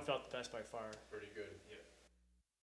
felt the best by far. Pretty good. Yeah.